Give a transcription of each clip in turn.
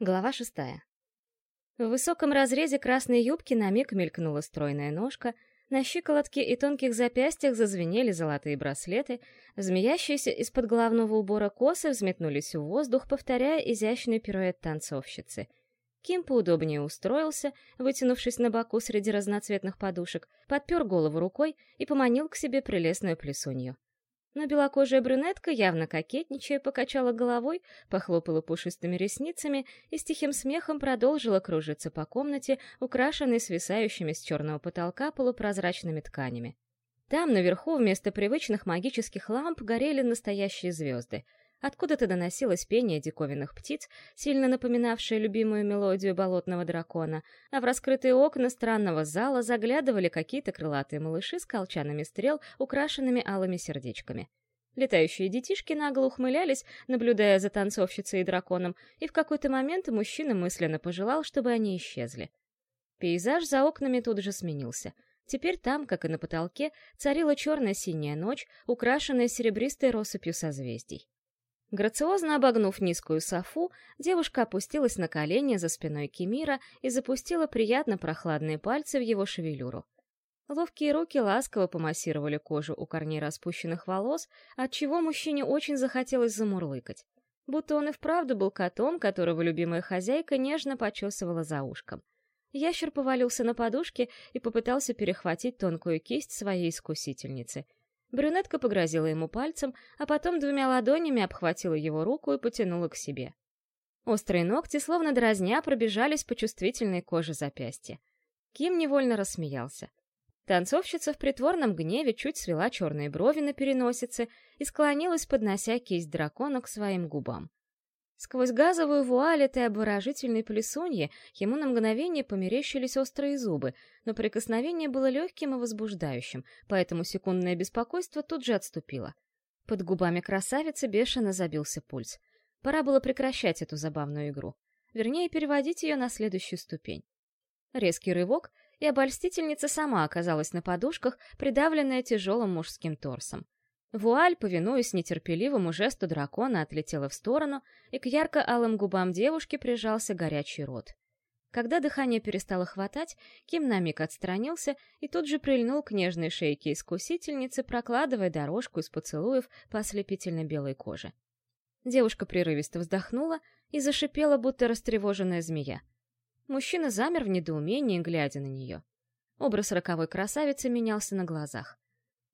Глава шестая. В высоком разрезе красной юбки на миг мелькнула стройная ножка, на щиколотке и тонких запястьях зазвенели золотые браслеты, змеящиеся из-под головного убора косы взметнулись в воздух, повторяя изящный пируэт танцовщицы. Ким поудобнее устроился, вытянувшись на боку среди разноцветных подушек, подпер голову рукой и поманил к себе прелестную плесунью. Но белокожая брюнетка, явно кокетничая, покачала головой, похлопала пушистыми ресницами и с тихим смехом продолжила кружиться по комнате, украшенной свисающими с черного потолка полупрозрачными тканями. Там, наверху, вместо привычных магических ламп горели настоящие звезды. Откуда-то доносилось пение диковинных птиц, сильно напоминавшее любимую мелодию болотного дракона, а в раскрытые окна странного зала заглядывали какие-то крылатые малыши с колчанами стрел, украшенными алыми сердечками. Летающие детишки нагло ухмылялись, наблюдая за танцовщицей и драконом, и в какой-то момент мужчина мысленно пожелал, чтобы они исчезли. Пейзаж за окнами тут же сменился. Теперь там, как и на потолке, царила черная синяя ночь, украшенная серебристой россыпью созвездий. Грациозно обогнув низкую софу, девушка опустилась на колени за спиной Кемира и запустила приятно прохладные пальцы в его шевелюру. Ловкие руки ласково помассировали кожу у корней распущенных волос, отчего мужчине очень захотелось замурлыкать. Будто он и вправду был котом, которого любимая хозяйка нежно почесывала за ушком. Ящер повалился на подушке и попытался перехватить тонкую кисть своей искусительницы — Брюнетка погрозила ему пальцем, а потом двумя ладонями обхватила его руку и потянула к себе. Острые ногти, словно дразня, пробежались по чувствительной коже запястья. Ким невольно рассмеялся. Танцовщица в притворном гневе чуть свела черные брови на переносице и склонилась, поднося кисть дракона к своим губам. Сквозь газовую вуаль этой обворожительной плесуньи ему на мгновение померещились острые зубы, но прикосновение было легким и возбуждающим, поэтому секундное беспокойство тут же отступило. Под губами красавицы бешено забился пульс. Пора было прекращать эту забавную игру. Вернее, переводить ее на следующую ступень. Резкий рывок, и обольстительница сама оказалась на подушках, придавленная тяжелым мужским торсом. Вуаль, повинуясь нетерпеливому жесту дракона, отлетела в сторону, и к ярко-алым губам девушки прижался горячий рот. Когда дыхание перестало хватать, Ким на миг отстранился и тут же прильнул к нежной шейке искусительницы, прокладывая дорожку из поцелуев по ослепительно белой коже. Девушка прерывисто вздохнула и зашипела, будто растревоженная змея. Мужчина замер в недоумении, глядя на нее. Образ роковой красавицы менялся на глазах.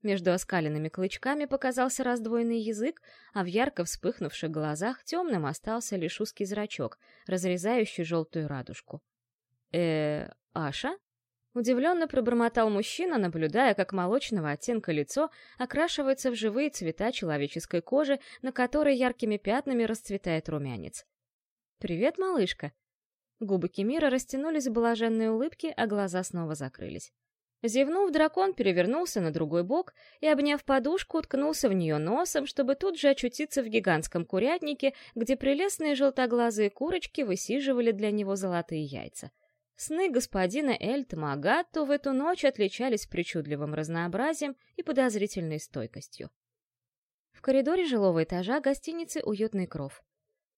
Между оскаленными клычками показался раздвоенный язык, а в ярко вспыхнувших глазах темным остался лишь узкий зрачок, разрезающий желтую радужку. э Аша?» Удивленно пробормотал мужчина, наблюдая, как молочного оттенка лицо окрашивается в живые цвета человеческой кожи, на которой яркими пятнами расцветает румянец. «Привет, малышка!» Губы Кемира растянулись в блаженной улыбке, а глаза снова закрылись. Зевнув, дракон перевернулся на другой бок и, обняв подушку, уткнулся в нее носом, чтобы тут же очутиться в гигантском курятнике, где прелестные желтоглазые курочки высиживали для него золотые яйца. Сны господина Эльт Магатто в эту ночь отличались причудливым разнообразием и подозрительной стойкостью. В коридоре жилого этажа гостиницы «Уютный кров».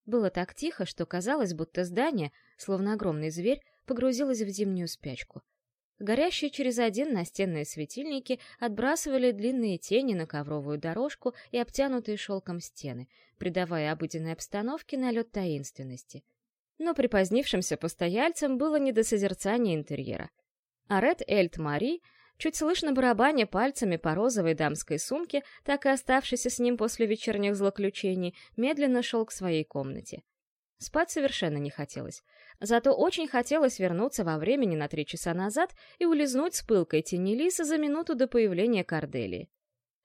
Было так тихо, что казалось, будто здание, словно огромный зверь, погрузилось в зимнюю спячку — Горящие через один настенные светильники отбрасывали длинные тени на ковровую дорожку и обтянутые шелком стены, придавая обыденной обстановке налет таинственности. Но припозднившимся постояльцам было не до созерцания интерьера. Арет Эльт Мари, чуть слышно барабаня пальцами по розовой дамской сумке, так и оставшийся с ним после вечерних злоключений, медленно шел к своей комнате. Спать совершенно не хотелось. Зато очень хотелось вернуться во времени на три часа назад и улизнуть с пылкой тени лиса за минуту до появления Корделии.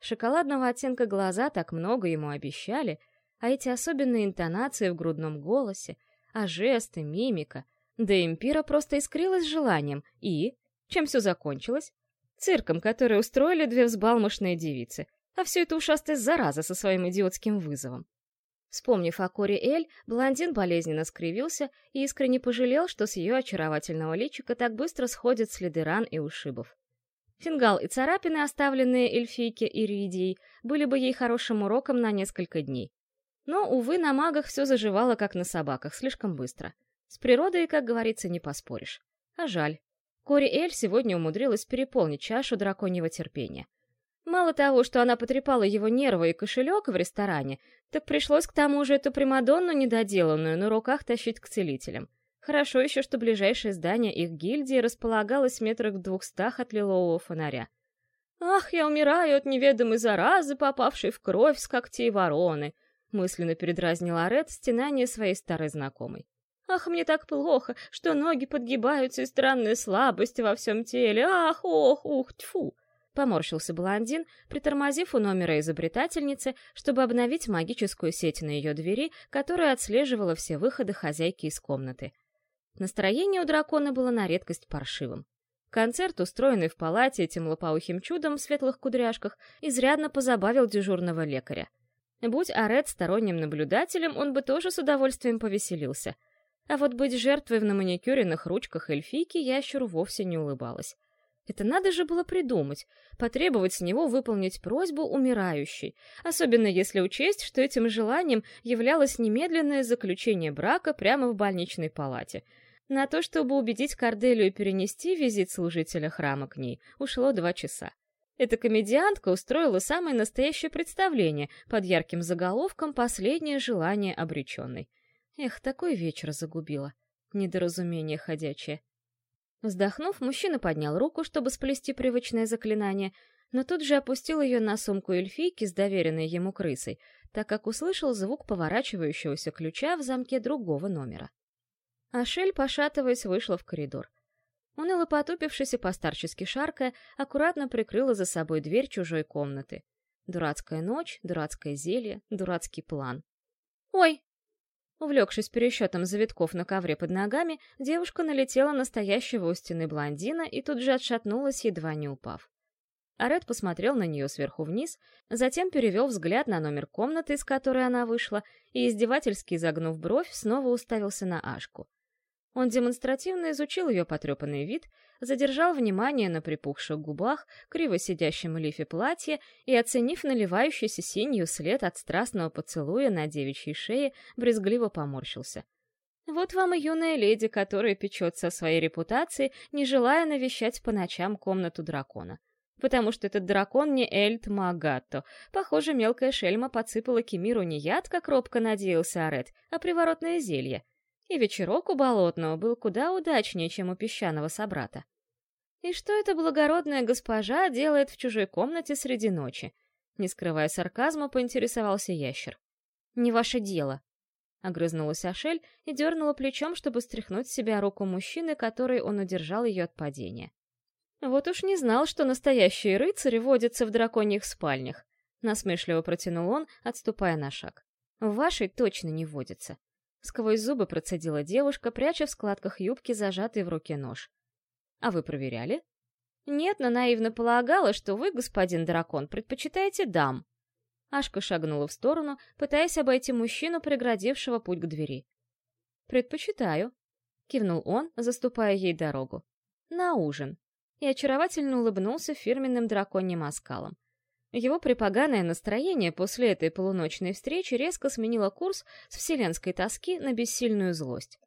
Шоколадного оттенка глаза так много ему обещали, а эти особенные интонации в грудном голосе, а жесты, мимика, да импира просто искрилась желанием. И... Чем все закончилось? Цирком, который устроили две взбалмошные девицы, а все это ушастая зараза со своим идиотским вызовом. Вспомнив о Коре Эль, блондин болезненно скривился и искренне пожалел, что с ее очаровательного личика так быстро сходят следы ран и ушибов. Фингал и царапины, оставленные эльфийке и Ридией, были бы ей хорошим уроком на несколько дней. Но, увы, на магах все заживало, как на собаках, слишком быстро. С природой, как говорится, не поспоришь. А жаль. Кори Эль сегодня умудрилась переполнить чашу драконьего терпения. Мало того, что она потрепала его нервы и кошелек в ресторане, так пришлось к тому же эту Примадонну недоделанную на руках тащить к целителям. Хорошо еще, что ближайшее здание их гильдии располагалось в метрах в двухстах от лилового фонаря. «Ах, я умираю от неведомой заразы, попавшей в кровь с когтей вороны!» мысленно передразнила Ред стенание своей старой знакомой. «Ах, мне так плохо, что ноги подгибаются и странная слабость во всем теле! Ах, ох, ух, тьфу!» Поморщился блондин, притормозив у номера изобретательницы, чтобы обновить магическую сеть на ее двери, которая отслеживала все выходы хозяйки из комнаты. Настроение у дракона было на редкость паршивым. Концерт, устроенный в палате этим лопоухим чудом в светлых кудряшках, изрядно позабавил дежурного лекаря. Будь Арет сторонним наблюдателем, он бы тоже с удовольствием повеселился. А вот быть жертвой в на маникюренных ручках эльфийки ящеру вовсе не улыбалась. Это надо же было придумать, потребовать с него выполнить просьбу умирающей, особенно если учесть, что этим желанием являлось немедленное заключение брака прямо в больничной палате. На то, чтобы убедить Корделию перенести визит служителя храма к ней, ушло два часа. Эта комедиантка устроила самое настоящее представление под ярким заголовком «Последнее желание обреченной». Эх, такой вечер загубила. Недоразумение ходячее. Вздохнув, мужчина поднял руку, чтобы сплести привычное заклинание, но тут же опустил ее на сумку эльфийки с доверенной ему крысой, так как услышал звук поворачивающегося ключа в замке другого номера. Ашель, пошатываясь, вышла в коридор. Уныло потупившись и постарчески шаркая, аккуратно прикрыла за собой дверь чужой комнаты. Дурацкая ночь, дурацкое зелье, дурацкий план. «Ой!» Увлекшись пересчетом завитков на ковре под ногами, девушка налетела на стоящего у стены блондина и тут же отшатнулась, едва не упав. Арет посмотрел на нее сверху вниз, затем перевел взгляд на номер комнаты, из которой она вышла, и, издевательски загнув бровь, снова уставился на Ашку. Он демонстративно изучил ее потрепанный вид, задержал внимание на припухших губах, криво сидящем лифе платья и, оценив наливающийся синью след от страстного поцелуя на девичьей шее, брезгливо поморщился. Вот вам и юная леди, которая печется о своей репутации, не желая навещать по ночам комнату дракона. Потому что этот дракон не Эльт Магатто. Похоже, мелкая шельма подсыпала Кемиру не яд, как робко надеялся Арет, а приворотное зелье — и вечерок у Болотного был куда удачнее, чем у песчаного собрата. И что эта благородная госпожа делает в чужой комнате среди ночи? Не скрывая сарказма, поинтересовался ящер. «Не ваше дело», — огрызнулась Ашель и дернула плечом, чтобы стряхнуть с себя руку мужчины, который он удержал ее от падения. «Вот уж не знал, что настоящие рыцари водятся в драконьих спальнях», — насмешливо протянул он, отступая на шаг. «В вашей точно не водятся. Сквозь зубы процедила девушка, пряча в складках юбки зажатый в руке нож. «А вы проверяли?» «Нет, но наивно полагала, что вы, господин дракон, предпочитаете дам». Ашка шагнула в сторону, пытаясь обойти мужчину, преградившего путь к двери. «Предпочитаю», — кивнул он, заступая ей дорогу. «На ужин». И очаровательно улыбнулся фирменным драконьим оскалом. Его припоганое настроение после этой полуночной встречи резко сменило курс с вселенской тоски на бессильную злость.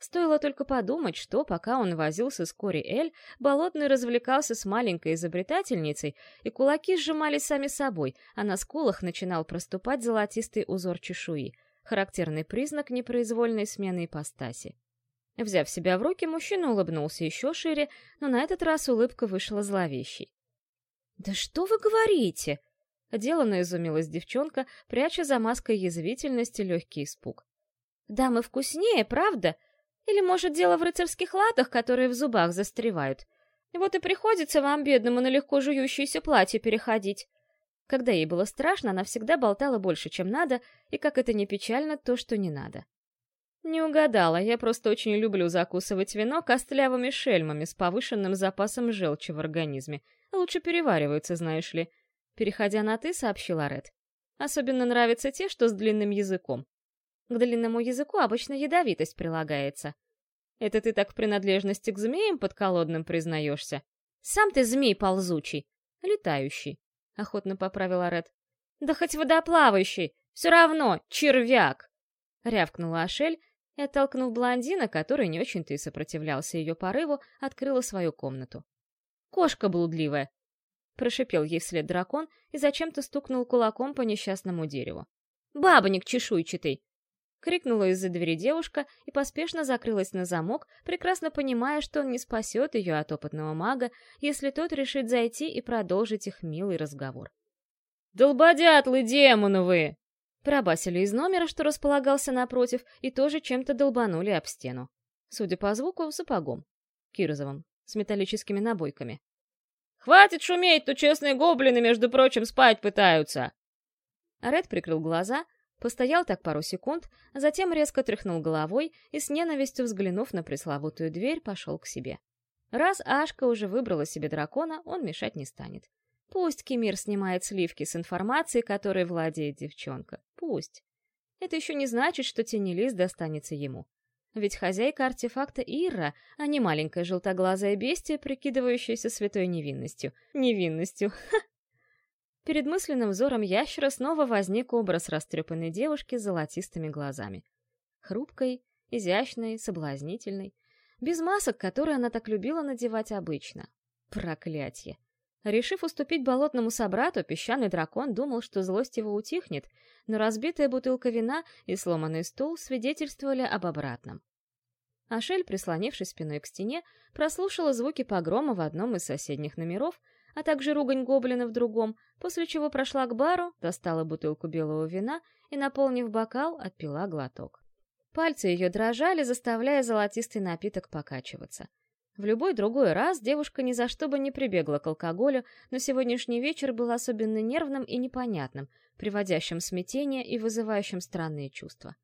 Стоило только подумать, что, пока он возился с Кори Эль, Болотный развлекался с маленькой изобретательницей, и кулаки сжимались сами собой, а на скулах начинал проступать золотистый узор чешуи, характерный признак непроизвольной смены ипостаси. Взяв себя в руки, мужчина улыбнулся еще шире, но на этот раз улыбка вышла зловещей. «Да что вы говорите?» Делано изумилась девчонка, пряча за маской язвительности легкий испуг. «Дамы вкуснее, правда? Или, может, дело в рыцарских латах, которые в зубах застревают? Вот и приходится вам, бедному, на легко жующееся платье переходить». Когда ей было страшно, она всегда болтала больше, чем надо, и, как это не печально, то, что не надо. Не угадала, я просто очень люблю закусывать вино костлявыми шельмами с повышенным запасом желчи в организме — Лучше перевариваются, знаешь ли. Переходя на «ты», сообщила Ред. Особенно нравятся те, что с длинным языком. К длинному языку обычно ядовитость прилагается. Это ты так в принадлежности к змеям подколодным признаешься? Сам ты змей ползучий, летающий, — охотно поправила Ред. Да хоть водоплавающий, все равно, червяк! Рявкнула Ашель и, оттолкнув блондина, который не очень-то и сопротивлялся ее порыву, открыла свою комнату. «Кошка блудливая!» — прошипел ей вслед дракон и зачем-то стукнул кулаком по несчастному дереву. «Бабоник чешуйчатый!» — крикнула из-за двери девушка и поспешно закрылась на замок, прекрасно понимая, что он не спасет ее от опытного мага, если тот решит зайти и продолжить их милый разговор. «Долбодятлы демоновые!» Пробасили из номера, что располагался напротив, и тоже чем-то долбанули об стену. Судя по звуку, сапогом. Кирзовым, с металлическими набойками. «Хватит шуметь, то честные гоблины, между прочим, спать пытаются!» Ред прикрыл глаза, постоял так пару секунд, затем резко тряхнул головой и с ненавистью взглянув на пресловутую дверь, пошел к себе. Раз Ашка уже выбрала себе дракона, он мешать не станет. Пусть Кемир снимает сливки с информацией, которой владеет девчонка. Пусть. Это еще не значит, что тенелист достанется ему. Ведь хозяйка артефакта Ира, а не маленькая желтоглазая бестия, прикидывающаяся святой невинностью. Невинностью. Ха! Перед мысленным взором ящера снова возник образ растрепанной девушки с золотистыми глазами. Хрупкой, изящной, соблазнительной. Без масок, которые она так любила надевать обычно. Проклятье! Решив уступить болотному собрату, песчаный дракон думал, что злость его утихнет, но разбитая бутылка вина и сломанный стул свидетельствовали об обратном. Ашель, прислонившись спиной к стене, прослушала звуки погрома в одном из соседних номеров, а также ругань гоблина в другом, после чего прошла к бару, достала бутылку белого вина и, наполнив бокал, отпила глоток. Пальцы ее дрожали, заставляя золотистый напиток покачиваться. В любой другой раз девушка ни за что бы не прибегла к алкоголю, но сегодняшний вечер был особенно нервным и непонятным, приводящим смятение и вызывающим странные чувства.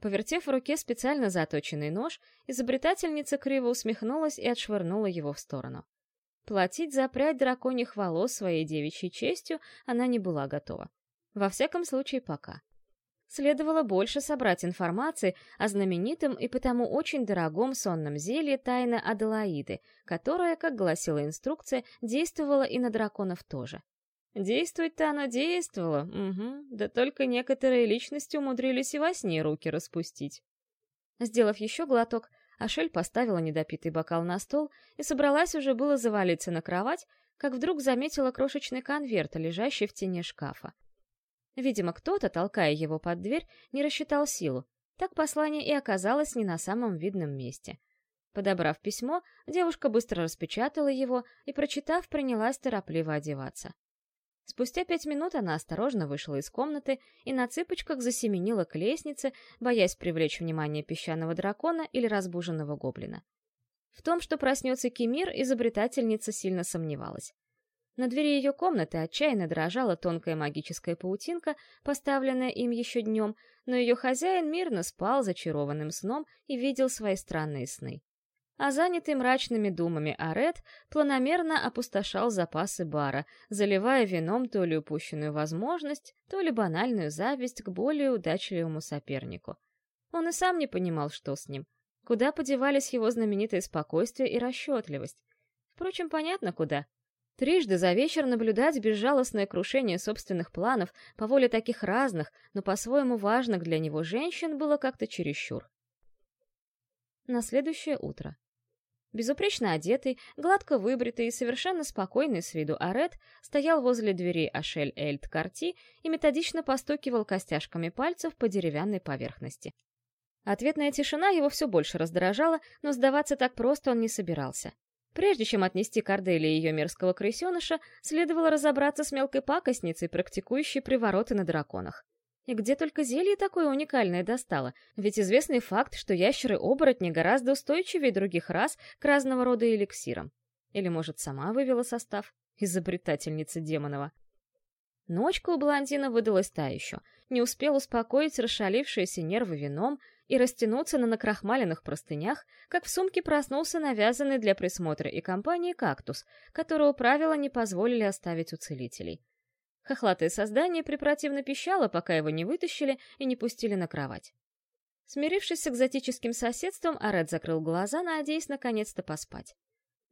Повертев в руке специально заточенный нож, изобретательница криво усмехнулась и отшвырнула его в сторону. Платить за прядь драконьих волос своей девичьей честью она не была готова. Во всяком случае, пока следовало больше собрать информации о знаменитом и потому очень дорогом сонном зелье тайны Аделаиды, которое, как гласила инструкция, действовало и на драконов тоже. Действовать-то оно действовало, угу, да только некоторые личности умудрились и во сне руки распустить. Сделав еще глоток, Ашель поставила недопитый бокал на стол и собралась уже было завалиться на кровать, как вдруг заметила крошечный конверт, лежащий в тени шкафа. Видимо, кто-то, толкая его под дверь, не рассчитал силу. Так послание и оказалось не на самом видном месте. Подобрав письмо, девушка быстро распечатала его и, прочитав, принялась торопливо одеваться. Спустя пять минут она осторожно вышла из комнаты и на цыпочках засеменила к лестнице, боясь привлечь внимание песчаного дракона или разбуженного гоблина. В том, что проснется Кемир, изобретательница сильно сомневалась. На двери ее комнаты отчаянно дрожала тонкая магическая паутинка, поставленная им еще днем, но ее хозяин мирно спал зачарованным сном и видел свои странные сны. А занятый мрачными думами Арет планомерно опустошал запасы бара, заливая вином то ли упущенную возможность, то ли банальную зависть к более удачливому сопернику. Он и сам не понимал, что с ним. Куда подевались его знаменитое спокойствие и расчетливость? Впрочем, понятно, куда — Трижды за вечер наблюдать безжалостное крушение собственных планов по воле таких разных, но по-своему важных для него женщин было как-то чересчур. На следующее утро. Безупречно одетый, гладко выбритый и совершенно спокойный с виду Арет стоял возле двери Ашель Эльт Карти и методично постукивал костяшками пальцев по деревянной поверхности. Ответная тишина его все больше раздражала, но сдаваться так просто он не собирался. Прежде чем отнести Кордели и ее мерзкого крысеныша, следовало разобраться с мелкой пакостницей, практикующей привороты на драконах. И где только зелье такое уникальное достало, ведь известный факт, что ящеры-оборотни гораздо устойчивее других рас к разного рода эликсирам. Или, может, сама вывела состав? Изобретательница демонова. Ночка у блондина выдалась та еще. Не успел успокоить расшалившиеся нервы вином, и растянуться на накрахмаленных простынях, как в сумке проснулся навязанный для присмотра и компании кактус, которого правила не позволили оставить у целителей. Хохлатое создание препротивно пищало, пока его не вытащили и не пустили на кровать. Смирившись с экзотическим соседством, Аред закрыл глаза, надеясь наконец-то поспать.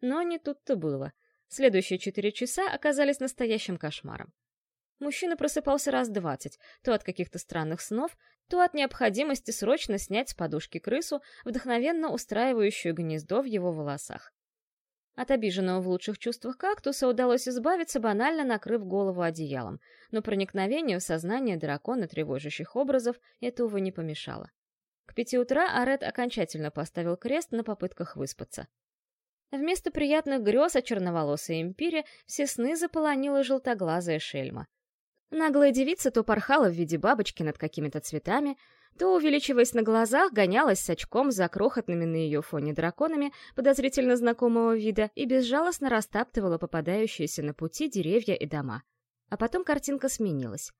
Но не тут-то было. Следующие четыре часа оказались настоящим кошмаром. Мужчина просыпался раз двадцать, то от каких-то странных снов, то от необходимости срочно снять с подушки крысу, вдохновенно устраивающую гнездо в его волосах. От обиженного в лучших чувствах кактуса удалось избавиться, банально накрыв голову одеялом, но проникновению в сознание дракона тревожащих образов это, увы, не помешало. К пяти утра Арет окончательно поставил крест на попытках выспаться. Вместо приятных грез о черноволосой импире все сны заполонила желтоглазая шельма. Наглая девица то порхала в виде бабочки над какими-то цветами, то, увеличиваясь на глазах, гонялась с очком за крохотными на ее фоне драконами подозрительно знакомого вида и безжалостно растаптывала попадающиеся на пути деревья и дома. А потом картинка сменилась.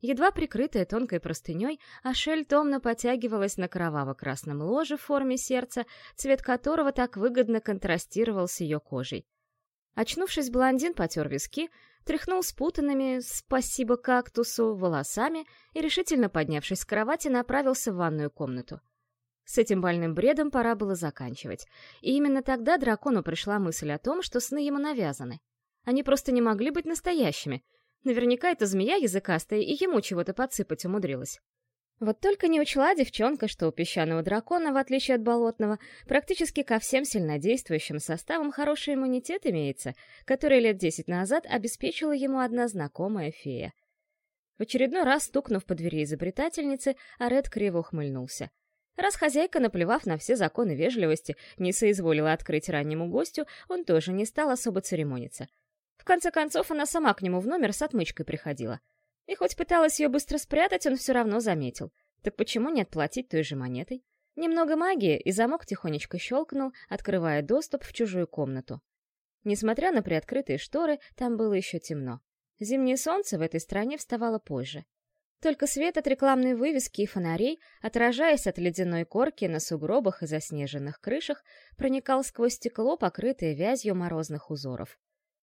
Едва прикрытая тонкой простыней, Ашель томно потягивалась на кроваво-красном ложе в форме сердца, цвет которого так выгодно контрастировал с ее кожей. Очнувшись, блондин потер виски, тряхнул спутанными «спасибо кактусу» волосами и, решительно поднявшись с кровати, направился в ванную комнату. С этим больным бредом пора было заканчивать. И именно тогда дракону пришла мысль о том, что сны ему навязаны. Они просто не могли быть настоящими. Наверняка эта змея языкастая и ему чего-то подсыпать умудрилась. Вот только не учла девчонка, что у песчаного дракона, в отличие от болотного, практически ко всем сильнодействующим составам хороший иммунитет имеется, который лет десять назад обеспечила ему одна знакомая фея. В очередной раз, стукнув по двери изобретательницы, Аред криво ухмыльнулся. Раз хозяйка, наплевав на все законы вежливости, не соизволила открыть раннему гостю, он тоже не стал особо церемониться. В конце концов, она сама к нему в номер с отмычкой приходила — и хоть пыталась ее быстро спрятать, он все равно заметил. Так почему не отплатить той же монетой? Немного магии, и замок тихонечко щелкнул, открывая доступ в чужую комнату. Несмотря на приоткрытые шторы, там было еще темно. Зимнее солнце в этой стране вставало позже. Только свет от рекламной вывески и фонарей, отражаясь от ледяной корки на сугробах и заснеженных крышах, проникал сквозь стекло, покрытое вязью морозных узоров.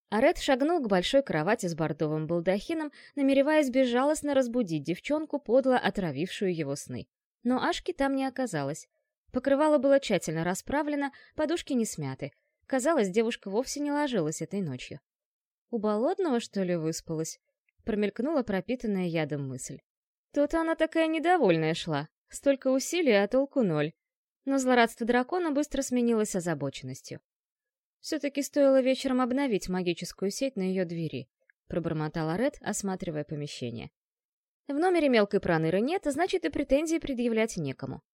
Арет шагнул к большой кровати с бордовым балдахином, намереваясь безжалостно разбудить девчонку, подло отравившую его сны. Но Ашки там не оказалось. Покрывало было тщательно расправлено, подушки не смяты. Казалось, девушка вовсе не ложилась этой ночью. «У болотного, что ли, выспалась?» Промелькнула пропитанная ядом мысль. Тут она такая недовольная шла. Столько усилий, а толку ноль. Но злорадство дракона быстро сменилось озабоченностью. Все-таки стоило вечером обновить магическую сеть на ее двери, пробормотала Ред, осматривая помещение. В номере мелкой проныры нет, значит и претензий предъявлять некому.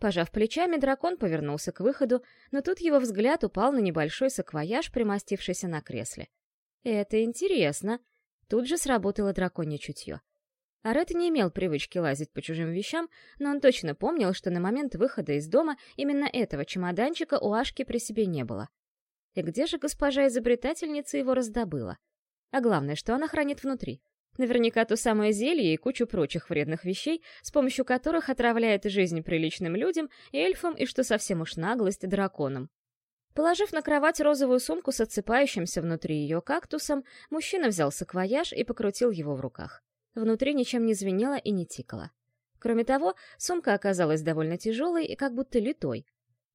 Пожав плечами, дракон повернулся к выходу, но тут его взгляд упал на небольшой саквояж, примостившийся на кресле. «Это интересно!» Тут же сработало драконье чутье. Арет не имел привычки лазить по чужим вещам, но он точно помнил, что на момент выхода из дома именно этого чемоданчика у Ашки при себе не было. И где же госпожа-изобретательница его раздобыла? А главное, что она хранит внутри. Наверняка то самое зелье и кучу прочих вредных вещей, с помощью которых отравляет жизнь приличным людям, эльфам и, что совсем уж наглость, драконам. Положив на кровать розовую сумку с отсыпающимся внутри ее кактусом, мужчина взял саквояж и покрутил его в руках. Внутри ничем не звенело и не тикало. Кроме того, сумка оказалась довольно тяжелой и как будто литой,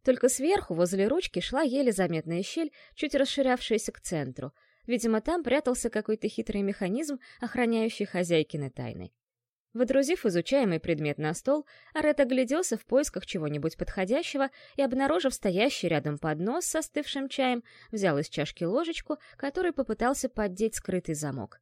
только сверху, возле ручки, шла еле заметная щель, чуть расширявшаяся к центру. Видимо, там прятался какой-то хитрый механизм, охраняющий хозяйкины тайны. Водрузив изучаемый предмет на стол, Арет огляделся в поисках чего-нибудь подходящего и, обнаружив стоящий рядом поднос с остывшим чаем, взял из чашки ложечку, которой попытался поддеть скрытый замок.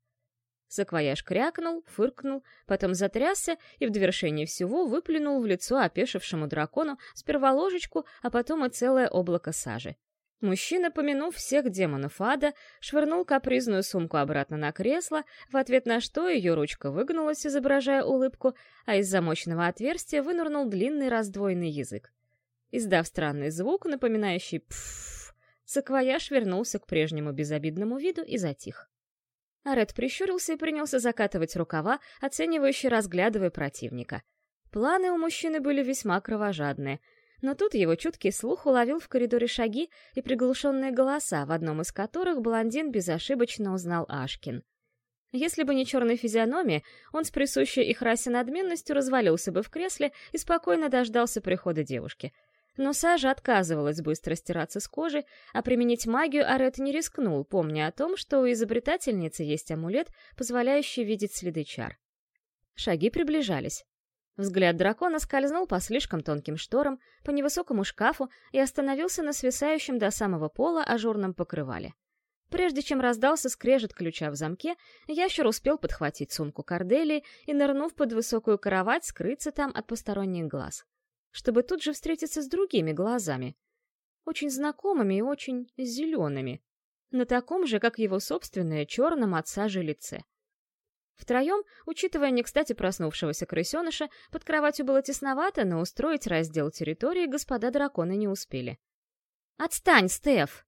Саквояж крякнул, фыркнул, потом затрясся и в довершение всего выплюнул в лицо опешившему дракону сперва ложечку, а потом и целое облако сажи. Мужчина, помянув всех демонов ада, швырнул капризную сумку обратно на кресло, в ответ на что ее ручка выгнулась, изображая улыбку, а из замочного отверстия вынырнул длинный раздвоенный язык. Издав странный звук, напоминающий «пф», саквояж вернулся к прежнему безобидному виду и затих. Арет прищурился и принялся закатывать рукава, оценивающе разглядывая противника. Планы у мужчины были весьма кровожадные, но тут его чуткий слух уловил в коридоре шаги и приглушенные голоса, в одном из которых блондин безошибочно узнал Ашкин. Если бы не черной физиономия, он с присущей их расе надменностью развалился бы в кресле и спокойно дождался прихода девушки. Но сажа отказывалась быстро стираться с кожи, а применить магию Арет не рискнул, помня о том, что у изобретательницы есть амулет, позволяющий видеть следы чар. Шаги приближались. Взгляд дракона скользнул по слишком тонким шторам, по невысокому шкафу и остановился на свисающем до самого пола ажурном покрывале. Прежде чем раздался скрежет ключа в замке, ящер успел подхватить сумку Корделии и, нырнув под высокую кровать, скрыться там от посторонних глаз. Чтобы тут же встретиться с другими глазами. Очень знакомыми и очень зелеными. На таком же, как его собственное, черном от сажи лице. Втроем, учитывая не кстати проснувшегося крысеныша, под кроватью было тесновато, но устроить раздел территории господа драконы не успели. «Отстань, Стеф!»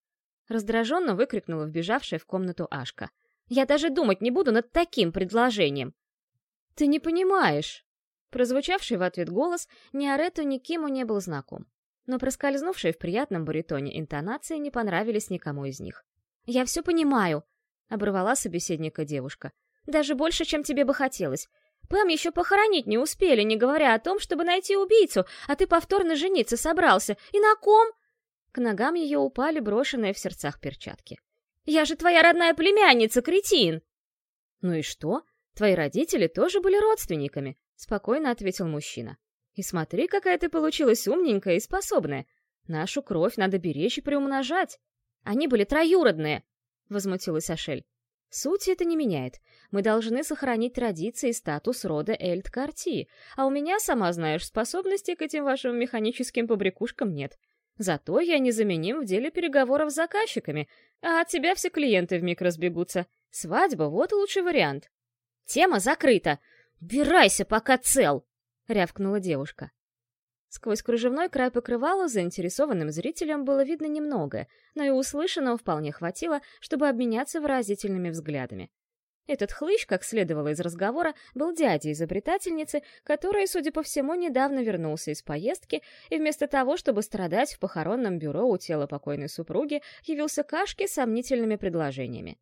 Раздраженно выкрикнула вбежавшая в комнату Ашка. «Я даже думать не буду над таким предложением!» «Ты не понимаешь!» Прозвучавший в ответ голос ни Арету, ни Киму не был знаком. Но проскользнувшие в приятном баритоне интонации не понравились никому из них. «Я все понимаю!» — оборвала собеседника девушка. «Даже больше, чем тебе бы хотелось. Пэм еще похоронить не успели, не говоря о том, чтобы найти убийцу, а ты повторно жениться собрался. И на ком?» К ногам ее упали брошенные в сердцах перчатки. «Я же твоя родная племянница, кретин!» «Ну и что? Твои родители тоже были родственниками», — спокойно ответил мужчина. «И смотри, какая ты получилась умненькая и способная. Нашу кровь надо беречь и приумножать. Они были троюродные!» — возмутилась Ашель. Суть это не меняет. Мы должны сохранить традиции и статус рода Эльд а у меня, сама знаешь, способностей к этим вашим механическим побрякушкам нет. Зато я незаменим в деле переговоров с заказчиками, а от тебя все клиенты вмиг разбегутся. Свадьба — вот лучший вариант. Тема закрыта. Убирайся, пока цел!» — рявкнула девушка. Сквозь кружевной край покрывала заинтересованным зрителям было видно немного, но и услышанного вполне хватило, чтобы обменяться выразительными взглядами. Этот хлыщ, как следовало из разговора, был дядей изобретательницы, который, судя по всему, недавно вернулся из поездки и вместо того, чтобы страдать в похоронном бюро у тела покойной супруги, явился Кашке сомнительными предложениями.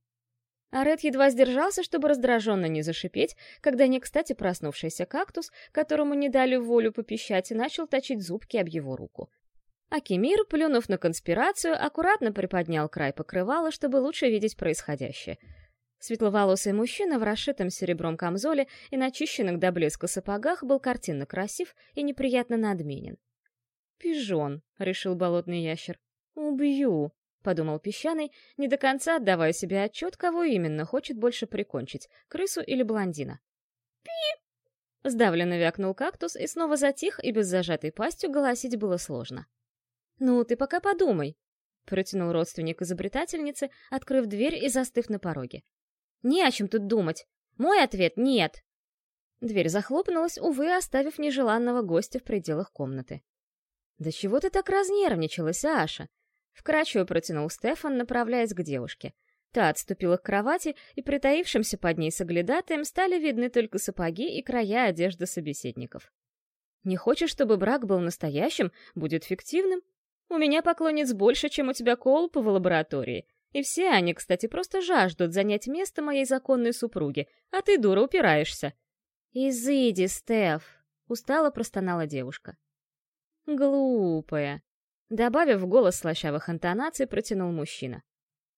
Арет едва сдержался, чтобы раздраженно не зашипеть, когда не кстати проснувшийся кактус, которому не дали волю попищать, начал точить зубки об его руку. Акимир, плюнув на конспирацию, аккуратно приподнял край покрывала, чтобы лучше видеть происходящее — Светловолосый мужчина в расшитом серебром камзоле и начищенных до блеска сапогах был картинно красив и неприятно надменен. «Пижон», — решил болотный ящер. «Убью», — подумал песчаный, не до конца отдавая себе отчет, кого именно хочет больше прикончить, крысу или блондина. «Пи!» Сдавленно вякнул кактус и снова затих, и без зажатой пастью голосить было сложно. «Ну, ты пока подумай», — протянул родственник изобретательницы, открыв дверь и застыв на пороге. Не о чем тут думать. Мой ответ — нет. Дверь захлопнулась, увы, оставив нежеланного гостя в пределах комнаты. «Да чего ты так разнервничалась, Аша?» Вкрадчиво протянул Стефан, направляясь к девушке. Та отступила к кровати, и притаившимся под ней соглядатаем стали видны только сапоги и края одежды собеседников. «Не хочешь, чтобы брак был настоящим? Будет фиктивным? У меня поклонниц больше, чем у тебя колупа в лаборатории. И все они, кстати, просто жаждут занять место моей законной супруги, а ты, дура, упираешься. «Изыди, Стеф!» — устало простонала девушка. «Глупая!» — добавив в голос слащавых интонаций, протянул мужчина.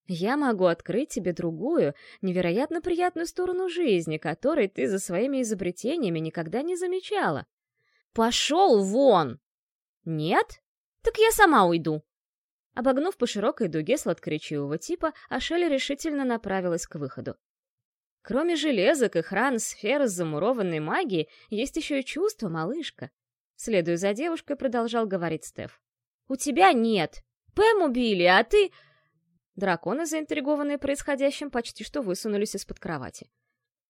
«Я могу открыть тебе другую, невероятно приятную сторону жизни, которой ты за своими изобретениями никогда не замечала. Пошел вон!» «Нет? Так я сама уйду!» Обогнув по широкой дуге сладкоречивого типа, Ашель решительно направилась к выходу. Кроме железок, экран, сфер с замурованной магией, есть еще и чувство, малышка. Следуя за девушкой, продолжал говорить Стеф. «У тебя нет! Пэм убили, а ты...» Драконы, заинтригованные происходящим, почти что высунулись из-под кровати.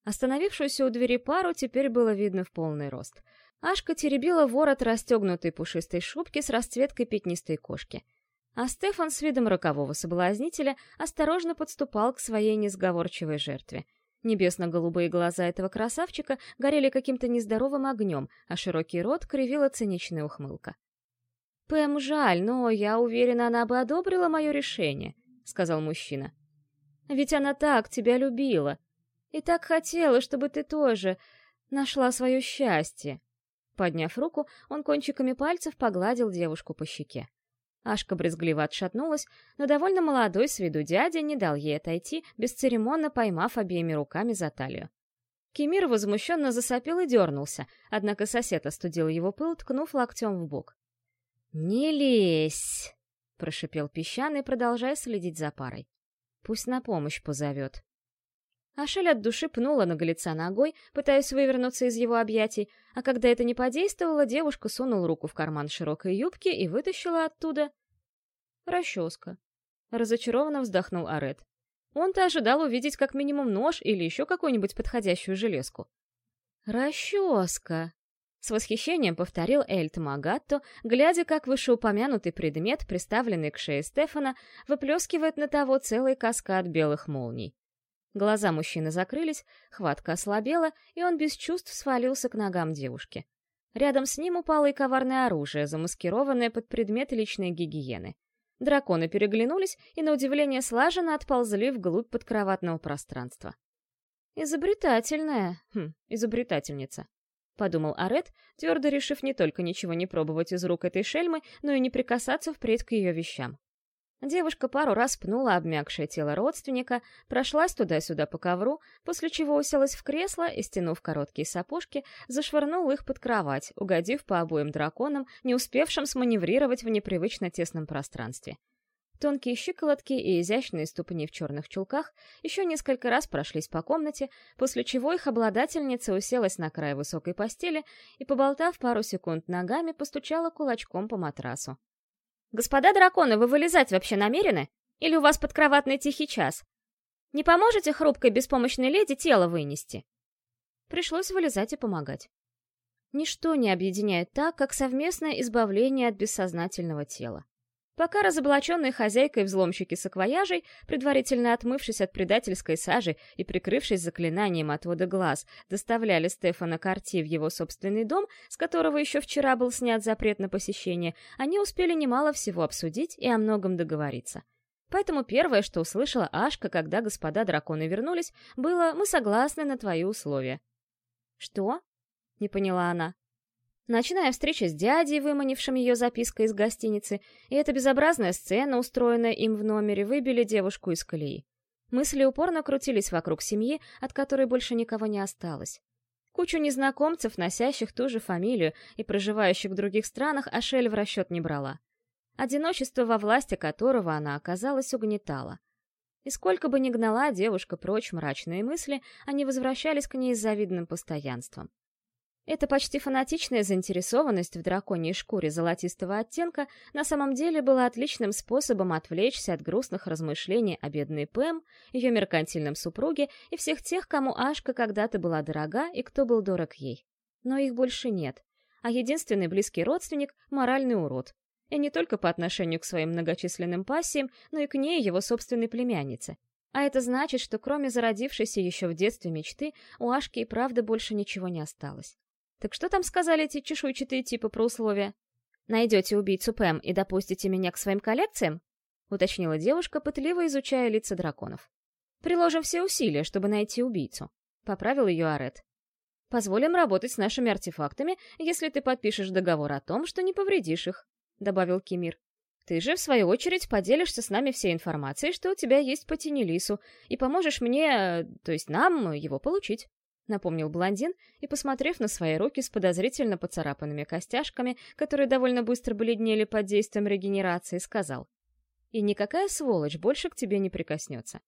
Остановившуюся у двери пару теперь было видно в полный рост. Ашка теребила ворот расстегнутой пушистой шубки с расцветкой пятнистой кошки — а Стефан с видом рокового соблазнителя осторожно подступал к своей несговорчивой жертве. Небесно-голубые глаза этого красавчика горели каким-то нездоровым огнем, а широкий рот кривила циничная ухмылка. «Пэм жаль, но я уверена, она бы одобрила мое решение», — сказал мужчина. «Ведь она так тебя любила и так хотела, чтобы ты тоже нашла свое счастье». Подняв руку, он кончиками пальцев погладил девушку по щеке. Ашка брезгливо отшатнулась, но довольно молодой с виду дядя не дал ей отойти, бесцеремонно поймав обеими руками за талию. Кемир возмущенно засопел и дернулся, однако сосед остудил его пыл, ткнув локтем в бок. «Не лезь!» — прошипел песчаный, продолжая следить за парой. «Пусть на помощь позовет». Ашель от души пнула наглеца ногой, пытаясь вывернуться из его объятий, а когда это не подействовало, девушка сунула руку в карман широкой юбки и вытащила оттуда... расческа. Разочарованно вздохнул Арет. Он-то ожидал увидеть как минимум нож или еще какую-нибудь подходящую железку. «Расческа!» С восхищением повторил Эльт Магатто, глядя, как вышеупомянутый предмет, приставленный к шее Стефана, выплескивает на того целый каскад белых молний. Глаза мужчины закрылись, хватка ослабела, и он без чувств свалился к ногам девушки. Рядом с ним упало и коварное оружие, замаскированное под предмет личной гигиены. Драконы переглянулись и, на удивление, слаженно отползли вглубь подкроватного пространства. «Изобретательная, хм, изобретательница», — подумал Арет, твердо решив не только ничего не пробовать из рук этой шельмы, но и не прикасаться впредь к ее вещам. Девушка пару раз пнула обмякшее тело родственника, прошлась туда-сюда по ковру, после чего уселась в кресло и, стянув короткие сапожки, зашвырнула их под кровать, угодив по обоим драконам, не успевшим сманеврировать в непривычно тесном пространстве. Тонкие щиколотки и изящные ступни в черных чулках еще несколько раз прошлись по комнате, после чего их обладательница уселась на край высокой постели и, поболтав пару секунд ногами, постучала кулачком по матрасу. «Господа драконы, вы вылезать вообще намерены? Или у вас подкроватный тихий час? Не поможете хрупкой беспомощной леди тело вынести?» Пришлось вылезать и помогать. Ничто не объединяет так, как совместное избавление от бессознательного тела. Пока разоблаченные хозяйкой взломщики саквояжей, предварительно отмывшись от предательской сажи и прикрывшись заклинанием отвода глаз, доставляли Стефана Карти в его собственный дом, с которого еще вчера был снят запрет на посещение, они успели немало всего обсудить и о многом договориться. Поэтому первое, что услышала Ашка, когда господа драконы вернулись, было «Мы согласны на твои условия». «Что?» — не поняла она. Ночная встреча с дядей, выманившим ее запиской из гостиницы, и эта безобразная сцена, устроенная им в номере, выбили девушку из колеи. Мысли упорно крутились вокруг семьи, от которой больше никого не осталось. Кучу незнакомцев, носящих ту же фамилию и проживающих в других странах, Ашель в расчет не брала. Одиночество, во власти которого она оказалась, угнетало. И сколько бы ни гнала девушка прочь мрачные мысли, они возвращались к ней с завидным постоянством. Эта почти фанатичная заинтересованность в драконьей шкуре золотистого оттенка на самом деле была отличным способом отвлечься от грустных размышлений о бедной Пэм, ее меркантильном супруге и всех тех, кому Ашка когда-то была дорога и кто был дорог ей. Но их больше нет, а единственный близкий родственник — моральный урод. И не только по отношению к своим многочисленным пассиям, но и к ней, его собственной племяннице. А это значит, что кроме зародившейся еще в детстве мечты, у Ашки и правда больше ничего не осталось. Так что там сказали эти чешуйчатые типы про условия? Найдете убийцу Пэм и допустите меня к своим коллекциям? Уточнила девушка, пытливо изучая лица драконов. Приложим все усилия, чтобы найти убийцу. Поправил ее Арет. Позволим работать с нашими артефактами, если ты подпишешь договор о том, что не повредишь их, добавил Кимир. Ты же, в свою очередь, поделишься с нами всей информацией, что у тебя есть по Тенелису, и поможешь мне, то есть нам, его получить. — напомнил блондин и, посмотрев на свои руки с подозрительно поцарапанными костяшками, которые довольно быстро бледнели под действием регенерации, сказал. «И никакая сволочь больше к тебе не прикоснется».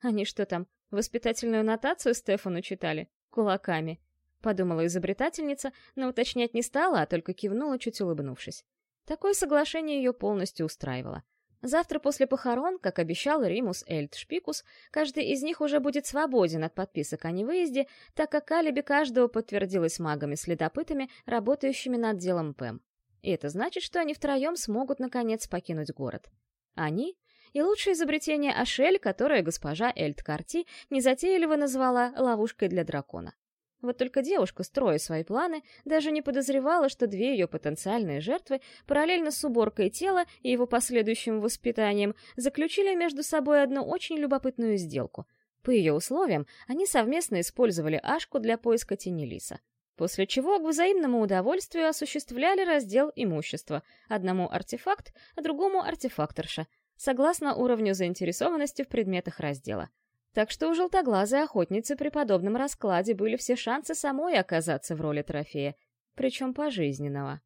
«Они что там, воспитательную нотацию Стефану читали? Кулаками?» — подумала изобретательница, но уточнять не стала, а только кивнула, чуть улыбнувшись. Такое соглашение ее полностью устраивало. Завтра после похорон, как обещал Римус Эльт Шпикус, каждый из них уже будет свободен от подписок о невыезде, так как алиби каждого подтвердилось магами-следопытами, работающими над делом ПЭМ. И это значит, что они втроем смогут, наконец, покинуть город. Они и лучшее изобретение Ашель, которое госпожа Эльт Карти незатейливо назвала «ловушкой для дракона». Вот только девушка, строя свои планы, даже не подозревала, что две ее потенциальные жертвы, параллельно с уборкой тела и его последующим воспитанием, заключили между собой одну очень любопытную сделку. По ее условиям, они совместно использовали Ашку для поиска Тенелиса. После чего к взаимному удовольствию осуществляли раздел имущества, одному артефакт, а другому артефакторша, согласно уровню заинтересованности в предметах раздела. Так что у желтоглазой охотницы при подобном раскладе были все шансы самой оказаться в роли трофея, причем пожизненного.